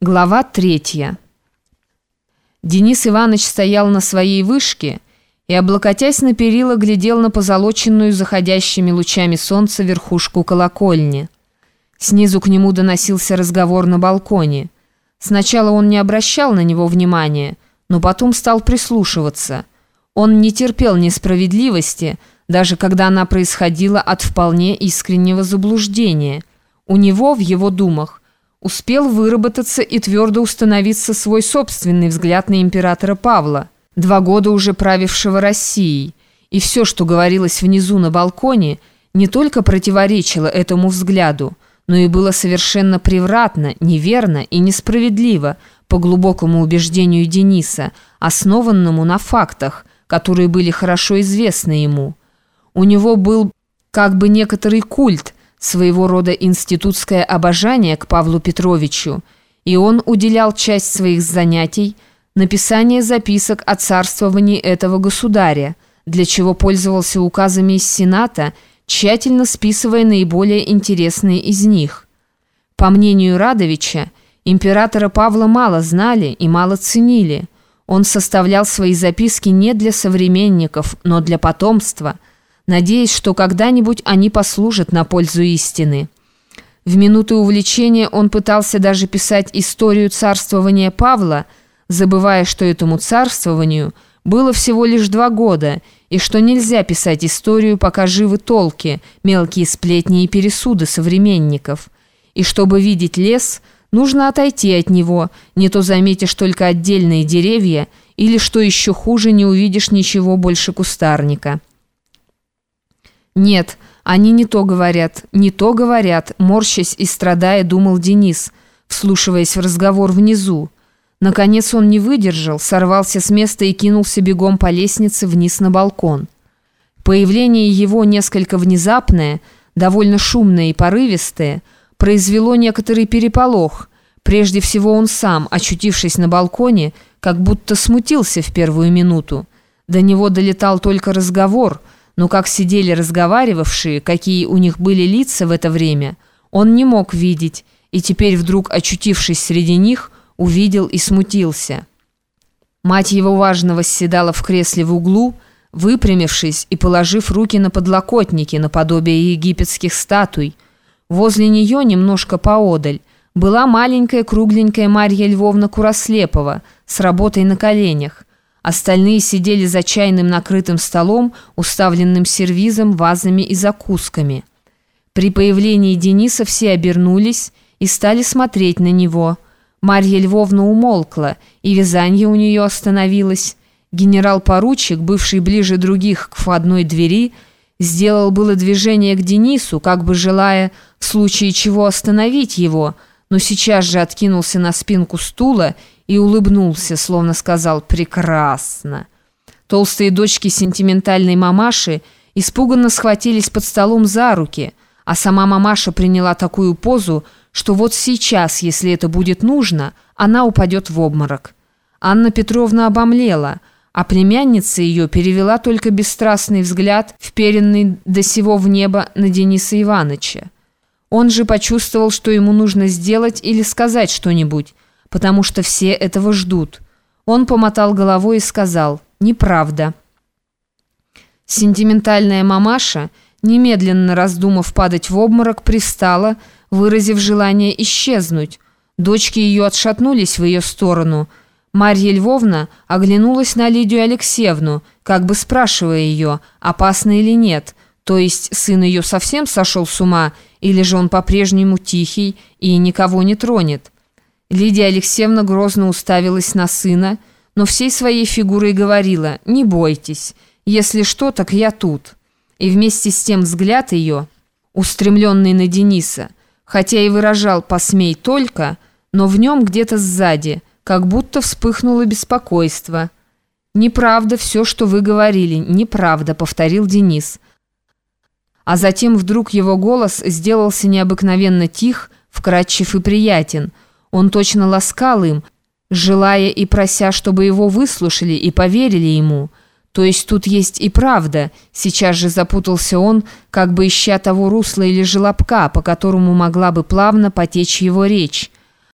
Глава третья. Денис Иванович стоял на своей вышке и, облокотясь на перила, глядел на позолоченную заходящими лучами солнца верхушку колокольни. Снизу к нему доносился разговор на балконе. Сначала он не обращал на него внимания, но потом стал прислушиваться. Он не терпел несправедливости, даже когда она происходила от вполне искреннего заблуждения. У него в его думах успел выработаться и твердо установиться свой собственный взгляд на императора Павла, два года уже правившего Россией, и все, что говорилось внизу на балконе, не только противоречило этому взгляду, но и было совершенно превратно, неверно и несправедливо, по глубокому убеждению Дениса, основанному на фактах, которые были хорошо известны ему. У него был как бы некоторый культ – своего рода институтское обожание к Павлу Петровичу, и он уделял часть своих занятий написанию записок о царствовании этого государя, для чего пользовался указами из Сената, тщательно списывая наиболее интересные из них. По мнению Радовича, императора Павла мало знали и мало ценили. Он составлял свои записки не для современников, но для потомства – надеясь, что когда-нибудь они послужат на пользу истины. В минуты увлечения он пытался даже писать историю царствования Павла, забывая, что этому царствованию было всего лишь два года, и что нельзя писать историю, пока живы толки, мелкие сплетни и пересуды современников. И чтобы видеть лес, нужно отойти от него, не то заметишь только отдельные деревья, или, что еще хуже, не увидишь ничего больше кустарника». «Нет, они не то говорят, не то говорят», морщась и страдая, думал Денис, вслушиваясь в разговор внизу. Наконец он не выдержал, сорвался с места и кинулся бегом по лестнице вниз на балкон. Появление его несколько внезапное, довольно шумное и порывистое, произвело некоторый переполох. Прежде всего он сам, очутившись на балконе, как будто смутился в первую минуту. До него долетал только разговор – но как сидели разговаривавшие, какие у них были лица в это время, он не мог видеть, и теперь вдруг, очутившись среди них, увидел и смутился. Мать его важно восседала в кресле в углу, выпрямившись и положив руки на подлокотники, наподобие египетских статуй. Возле нее, немножко поодаль, была маленькая кругленькая Марья Львовна Курослепова с работой на коленях. Остальные сидели за чайным накрытым столом, уставленным сервизом, вазами и закусками. При появлении Дениса все обернулись и стали смотреть на него. Марья Львовна умолкла, и вязание у нее остановилось. Генерал-поручик, бывший ближе других к входной двери, сделал было движение к Денису, как бы желая в случае чего остановить его, но сейчас же откинулся на спинку стула и улыбнулся, словно сказал «прекрасно». Толстые дочки сентиментальной мамаши испуганно схватились под столом за руки, а сама мамаша приняла такую позу, что вот сейчас, если это будет нужно, она упадет в обморок. Анна Петровна обомлела, а племянница ее перевела только бесстрастный взгляд, вперенный до сего в небо на Дениса Ивановича. Он же почувствовал, что ему нужно сделать или сказать что-нибудь, потому что все этого ждут. Он помотал головой и сказал «Неправда». Сентиментальная мамаша, немедленно раздумав падать в обморок, пристала, выразив желание исчезнуть. Дочки ее отшатнулись в ее сторону. Марья Львовна оглянулась на Лидию Алексеевну, как бы спрашивая ее, опасно или нет, то есть сын ее совсем сошел с ума, или же он по-прежнему тихий и никого не тронет. Лидия Алексеевна грозно уставилась на сына, но всей своей фигурой говорила «Не бойтесь, если что, так я тут». И вместе с тем взгляд ее, устремленный на Дениса, хотя и выражал «посмей только», но в нем где-то сзади, как будто вспыхнуло беспокойство. «Неправда все, что вы говорили, неправда», — повторил Денис. А затем вдруг его голос сделался необыкновенно тих, вкрадчив и приятен — он точно ласкал им, желая и прося, чтобы его выслушали и поверили ему. То есть тут есть и правда. Сейчас же запутался он, как бы ища того русла или желобка, по которому могла бы плавно потечь его речь.